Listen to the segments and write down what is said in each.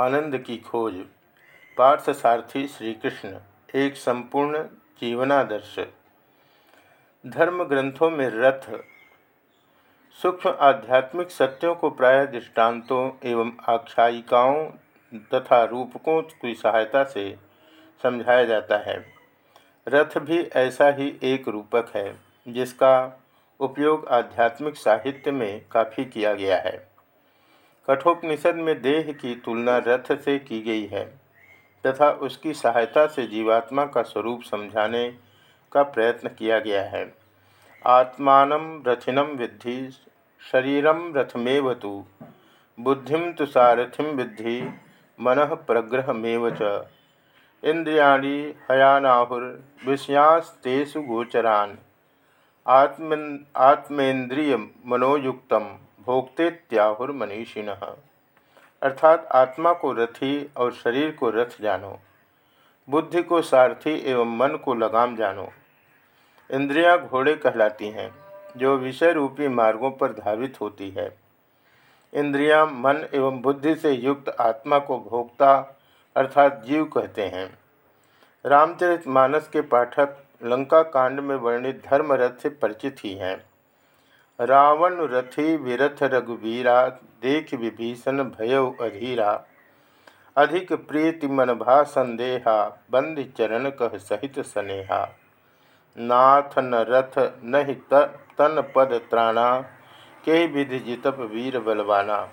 आनंद की खोज। पार्थ पार्थसारथी श्री कृष्ण एक संपूर्ण जीवनादर्श। धर्म ग्रंथों में रथ। सूक्ष्म आध्यात्मिक सत्यों को प्रायः दृष्टांतों एवं आख्यायिकाओं तथा रूपकों की सहायता से समझाया जाता है। रथ भी ऐसा ही एक रूपक है, जिसका उपयोग आध्यात्मिक साहित्य में काफ़ी किया गया है। कठोपनिषद में देह की तुलना रथ से की गई है, तथा उसकी सहायता से जीवात्मा का स्वरूप समझाने का प्रयत्न किया गया है। आत्मान रथिनम विद्धि शरीरम रथमेव तो बुद्धि तो सारथिम विद्धि, मन प्रग्रहमेव च। इंद्रियाणी हयानाहुर्विषयांस्तेषु गोचरान् आत्म आत्मेन्द्रिय मनोयुक्त भोक्तेत्याहुर्मनीषिण अर्थात आत्मा को रथी और शरीर को रथ जानो। बुद्धि को सारथी एवं मन को लगाम जानो। इंद्रियाँ घोड़े कहलाती हैं, जो विषय रूपी मार्गों पर धावित होती है। इंद्रियाँ मन एवं बुद्धि से युक्त आत्मा को भोक्ता अर्थात जीव कहते हैं। रामचरित मानस के पाठक लंका कांड में वर्णित धर्मरथ से परिचित ही हैं। रावण रथी विरथ रघुवीरा, देख विभीषण भयो अधीरा। अधिक प्रीति मन भा संदेहा, बंद चरण कह सहित स्नेहा। नाथ न रथ नहि तन पद त्राणा, के विधि जितप वीर बलवाना।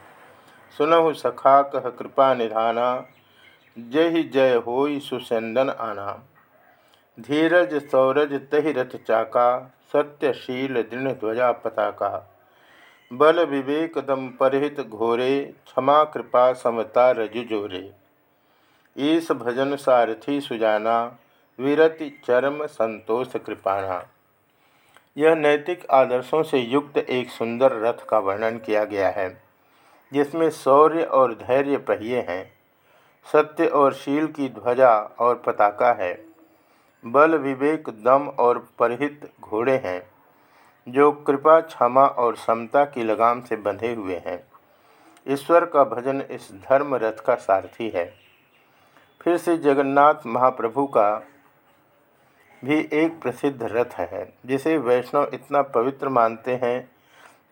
सुनहु सखा कह कृपा निधाना जय जय होई सुसंदन आना। धीरज सौरज तहि रथ चाका सत्यशील दृढ़ ध्वजा पताका। बल विवेक दम परहित घोरे, क्षमा कृपा समता रजुजोरे ईस भजन सारथी सुजाना, विरति चरम संतोष कृपाणा यह नैतिक आदर्शों से युक्त एक सुंदर रथ का वर्णन किया गया है, जिसमें शौर्य और धैर्य पहिए हैं। सत्य और शील की ध्वजा और पताका है। बल विवेक दम और परहित घोड़े हैं, जो कृपा, क्षमा और समता की लगाम से बंधे हुए हैं। ईश्वर का भजन इस धर्म रथ का सारथी है। फिर से जगन्नाथ महाप्रभु का भी एक प्रसिद्ध रथ है, जिसे वैष्णव इतना पवित्र मानते हैं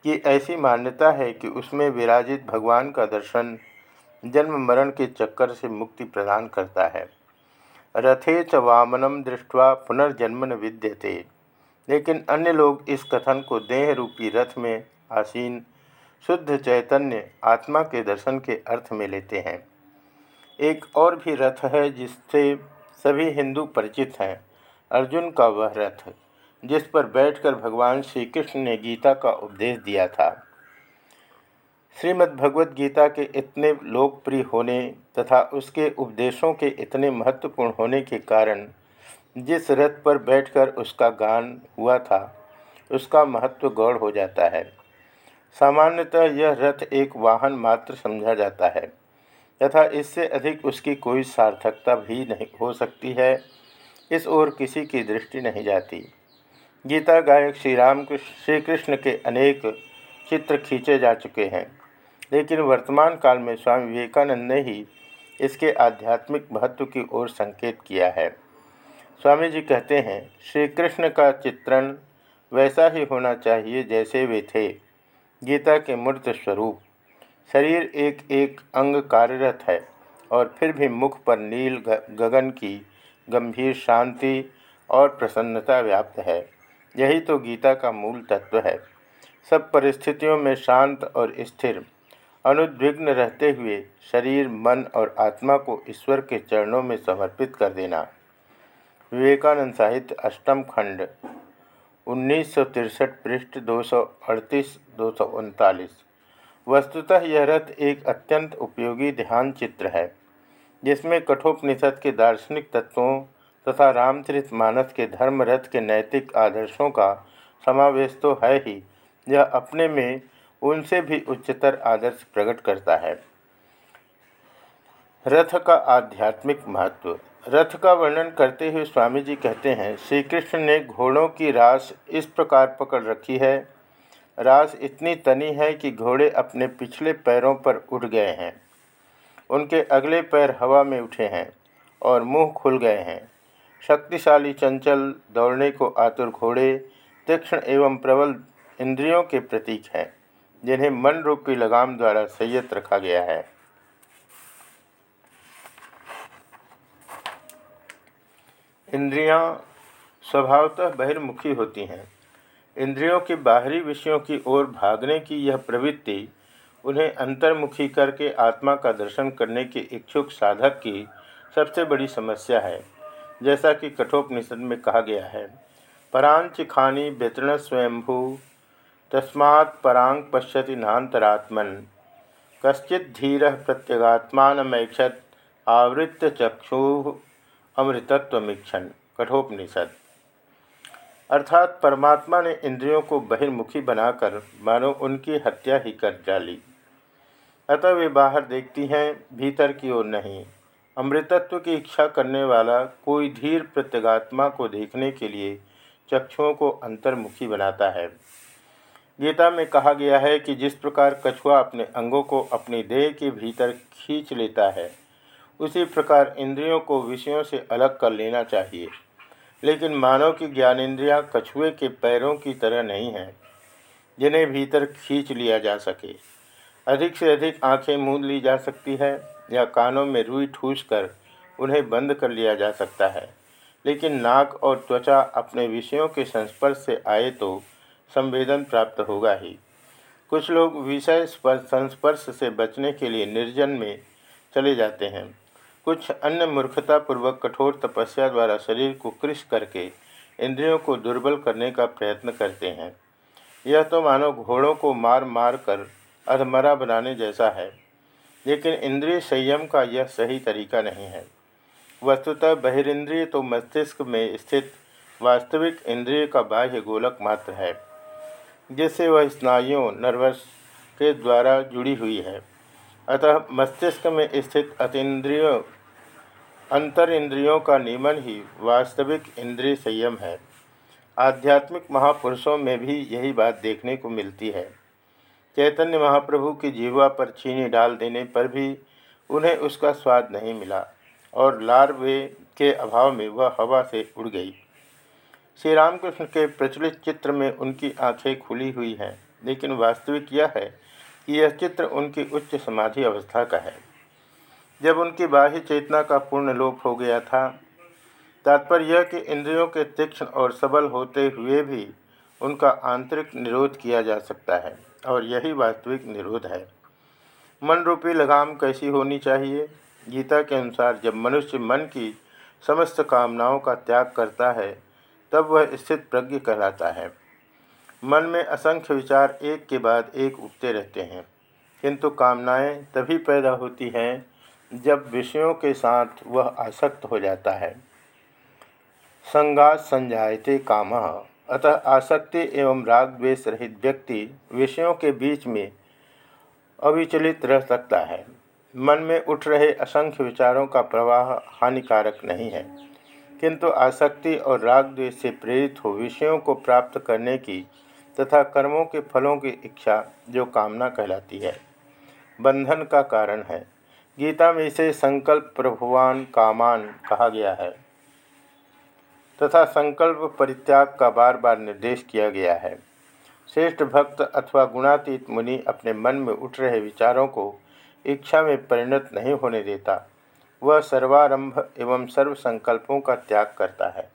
कि ऐसी मान्यता है कि उसमें विराजित भगवान का दर्शन जन्म मरण के चक्कर से मुक्ति प्रदान करता है। रथे च वामनम दृष्टवा पुनर्जन्म न विद्यते। लेकिन अन्य लोग इस कथन को देह रूपी रथ में आसीन, शुद्ध चैतन्य आत्मा के दर्शन के अर्थ में लेते हैं। एक और भी रथ है जिससे सभी हिंदू परिचित हैं, अर्जुन का वह रथ, जिस पर बैठकर भगवान श्री कृष्ण ने गीता का उपदेश दिया था। श्रीमद्भगवद गीता के इतने लोकप्रिय होने तथा उसके उपदेशों के इतने महत्वपूर्ण होने के कारण जिस रथ पर बैठकर उसका गान हुआ था, उसका महत्व गौड़ हो जाता है। सामान्यतः यह रथ एक वाहन मात्र समझा जाता है, तथा इससे अधिक उसकी कोई सार्थकता भी नहीं हो सकती है, इस ओर किसी की दृष्टि नहीं जाती। गीता गायक श्री राम श्री कृष्ण के अनेक चित्र खींचे जा चुके हैं। लेकिन वर्तमान काल में स्वामी विवेकानंद ने ही इसके आध्यात्मिक महत्व की ओर संकेत किया है। स्वामी जी कहते हैं श्री कृष्ण का चित्रण वैसा ही होना चाहिए जैसे वे थे। गीता के मूर्त स्वरूप। शरीर एक एक अंग कार्यरत है और फिर भी मुख पर नील गगन की गंभीर शांति और प्रसन्नता व्याप्त है। यही तो गीता का मूल तत्व है। सब परिस्थितियों में शांत और स्थिर अनुद्विग्न रहते हुए शरीर, मन और आत्मा को ईश्वर के चरणों में समर्पित कर देना। विवेकानंद साहित्य अष्टम खंड, उन्नीस सौ तिरसठ पृष्ठ दो सौ अड़तीस, दो सौ उनतालीस। वस्तुतः यह रथ एक अत्यंत उपयोगी ध्यान चित्र है, जिसमें कठोपनिषद के दार्शनिक तत्वों तथा रामचरित मानस के धर्म रथ के नैतिक आदर्शों का समावेश तो है ही। यह अपने में उनसे भी उच्चतर आदर्श प्रकट करता है। रथ का आध्यात्मिक महत्व। रथ का वर्णन करते हुए स्वामी जी कहते हैं श्री कृष्ण ने घोड़ों की रास इस प्रकार पकड़ रखी है। रास इतनी तनी है कि घोड़े अपने पिछले पैरों पर उठ गए हैं। उनके अगले पैर हवा में उठे हैं और मुँह खुल गए हैं। शक्तिशाली चंचल दौड़ने को आतुर घोड़े तीक्ष्ण एवं प्रबल इंद्रियों के प्रतीक हैं। जिन्हें मन रूपी लगाम द्वारा संयत रखा गया है। इंद्रियाँ स्वभावतः बहिर्मुखी होती हैं। इंद्रियों के बाहरी विषयों की ओर भागने की यह प्रवृत्ति, उन्हें अंतर्मुखी करके आत्मा का दर्शन करने के इच्छुक साधक की सबसे बड़ी समस्या है, जैसा कि कठोपनिषद में कहा गया है। परांच खानी व्यतृण स्वयंभू तस्मात् परांग पश्यति नातरात्मन कश्चित धीर प्रत्यगात्मानमैक्षत आवृत्त चक्षु अमृतत्वमीक्षण कठोपनिषद। अर्थात परमात्मा ने इंद्रियों को बहिर्मुखी बनाकर मानो उनकी हत्या ही कर डाली। अतः वे बाहर देखती हैं, भीतर की ओर नहीं। अमृतत्व की इच्छा करने वाला कोई धीर प्रत्यगात्मा को देखने के लिए चक्षुओं को अंतर्मुखी बनाता है। गीता में कहा गया है कि जिस प्रकार कछुआ अपने अंगों को अपनी देह के भीतर खींच लेता है, उसी प्रकार इंद्रियों को विषयों से अलग कर लेना चाहिए। लेकिन मानव की ज्ञानेन्द्रियाँ कछुए के पैरों की तरह नहीं हैं, जिन्हें भीतर खींच लिया जा सके। अधिक से अधिक आँखें मूंद ली जा सकती है या कानों में रुई ठूस कर उन्हें बंद कर लिया जा सकता है। लेकिन नाक और त्वचा अपने विषयों के संस्पर्श से आए तो संवेदन प्राप्त होगा ही। कुछ लोग विषय संस्पर्श से बचने के लिए निर्जन में चले जाते हैं। कुछ अन्य मूर्खतापूर्वक कठोर तपस्या द्वारा शरीर को कृष करके इंद्रियों को दुर्बल करने का प्रयत्न करते हैं। यह तो मानो घोड़ों को मार मार कर अधमरा बनाने जैसा है, लेकिन इंद्रिय संयम का यह सही तरीका नहीं है। वस्तुतः बहिरिंद्रिय तो मस्तिष्क में स्थित वास्तविक इंद्रिय का बाह्य गोलक मात्र है। जिससे वह स्नायुओं, नर्वस के द्वारा जुड़ी हुई है। अतः मस्तिष्क में स्थित अतीन्द्रिय अंतर इंद्रियों का नियमन ही वास्तविक इंद्रिय संयम है। आध्यात्मिक महापुरुषों में भी यही बात देखने को मिलती है। चैतन्य महाप्रभु की जीवा पर चीनी डाल देने पर भी उन्हें उसका स्वाद नहीं मिला और लार्वे के अभाव में वह हवा से उड़ गई। श्री रामकृष्ण के प्रचलित चित्र में उनकी आँखें खुली हुई हैं, लेकिन वास्तविक यह है कि यह चित्र उनकी उच्च समाधि अवस्था का है। जब उनकी बाह्य चेतना का पूर्ण लोप हो गया था, तात्पर्य यह कि इंद्रियों के तीक्ष्ण और सबल होते हुए भी उनका आंतरिक निरोध किया जा सकता है, और यही वास्तविक निरोध है। मन रूपी लगाम कैसी होनी चाहिए? गीता के अनुसार जब मनुष्य मन की समस्त कामनाओं का त्याग करता है तब वह स्थित प्रज्ञ कहलाता है। मन में असंख्य विचार एक के बाद एक उठते रहते हैं। किंतु कामनाएँ तभी पैदा होती हैं जब विषयों के साथ वह आसक्त हो जाता है। संगात संजायते काम। अतः आसक्ति एवं राग द्वेष रहित व्यक्ति विषयों के बीच में अविचलित रह सकता है। मन में उठ रहे असंख्य विचारों का प्रवाह हानिकारक नहीं है। किंतु आसक्ति और राग द्वेष से प्रेरित हो विषयों को प्राप्त करने की तथा कर्मों के फलों की इच्छा जो कामना कहलाती है। बंधन का कारण है। गीता में इसे संकल्प प्रभुवान कामान कहा गया है। तथा संकल्प परित्याग का बार बार निर्देश किया गया है। श्रेष्ठ भक्त अथवा गुणातीत मुनि अपने मन में उठ रहे विचारों को इच्छा में परिणत नहीं होने देता। वह सर्वारंभ एवं सर्व संकल्पों का त्याग करता है।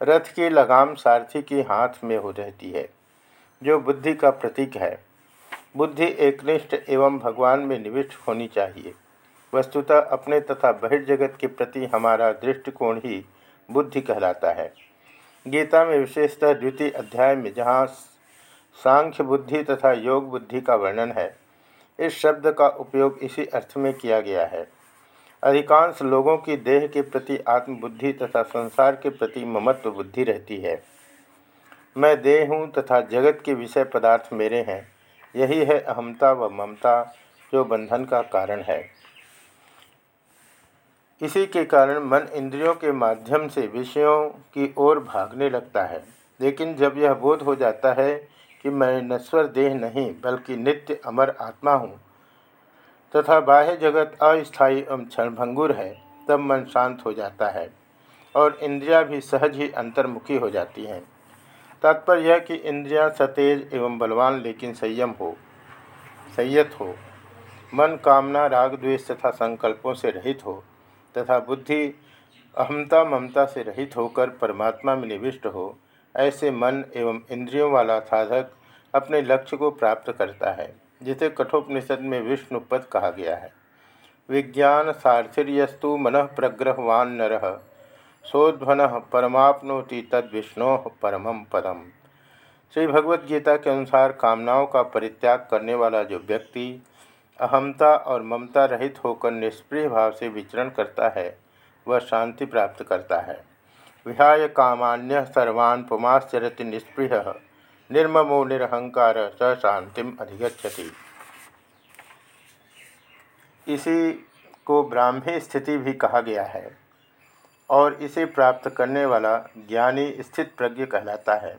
रथ की लगाम सारथी के हाथ में हो रहती है, जो बुद्धि का प्रतीक है। बुद्धि एकनिष्ठ एवं भगवान में निविष्ट होनी चाहिए। वस्तुतः अपने तथा बहिर्जगत के प्रति हमारा दृष्टिकोण ही बुद्धि कहलाता है। गीता में विशेषतः द्वितीय अध्याय में जहाँ सांख्य बुद्धि तथा योग बुद्धि का वर्णन है, इस शब्द का उपयोग इसी अर्थ में किया गया है। अधिकांश लोगों की देह के प्रति आत्मबुद्धि तथा संसार के प्रति ममत्व बुद्धि रहती है। मैं देह हूँ तथा जगत के विषय पदार्थ मेरे हैं। यही है अहमता व ममता, जो बंधन का कारण है। इसी के कारण मन इंद्रियों के माध्यम से विषयों की ओर भागने लगता है। लेकिन जब यह बोध हो जाता है कि मैं नश्वर देह नहीं, बल्कि नित्य अमर आत्मा हूँ तथा बाह्य जगत अस्थायी एवं क्षणभंगुर है, तब मन शांत हो जाता है और इंद्रियाँ भी सहज ही अंतर्मुखी हो जाती हैं। तात्पर्य यह कि इंद्रियाँ सतेज एवं बलवान लेकिन संयम हो, संयत हो। मन, कामना, राग, द्वेष तथा संकल्पों से रहित हो तथा बुद्धि अहमता ममता से रहित होकर परमात्मा में निविष्ट हो, ऐसे मन एवं इंद्रियों वाला साधक अपने लक्ष्य को प्राप्त करता है। जिसे कठोपनिषद में विष्णुपद कहा गया है। विज्ञान सार्थिर्यस्तु मन प्रग्रहवान नर, सोध्वन परमाप्नोति तद विष्णो परम पदम। श्री भगवद्गीता के अनुसार कामनाओं का परित्याग करने वाला जो व्यक्ति अहमता और ममता रहित होकर निष्प्रिय भाव से विचरण करता है, वह शांति प्राप्त करता है। विहाय कामान्य सर्वान् पुमाश्चरति निष्पृह निर्ममो निरहंकार स शांतिम अधिगछति इसी को ब्राह्मी स्थिति भी कहा गया है और इसे प्राप्त करने वाला ज्ञानी स्थित प्रज्ञ कहलाता है।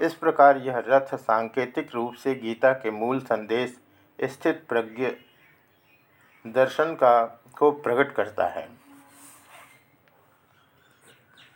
इस प्रकार यह रथ सांकेतिक रूप से गीता के मूल संदेश स्थित प्रज्ञ दर्शन का को प्रकट करता है।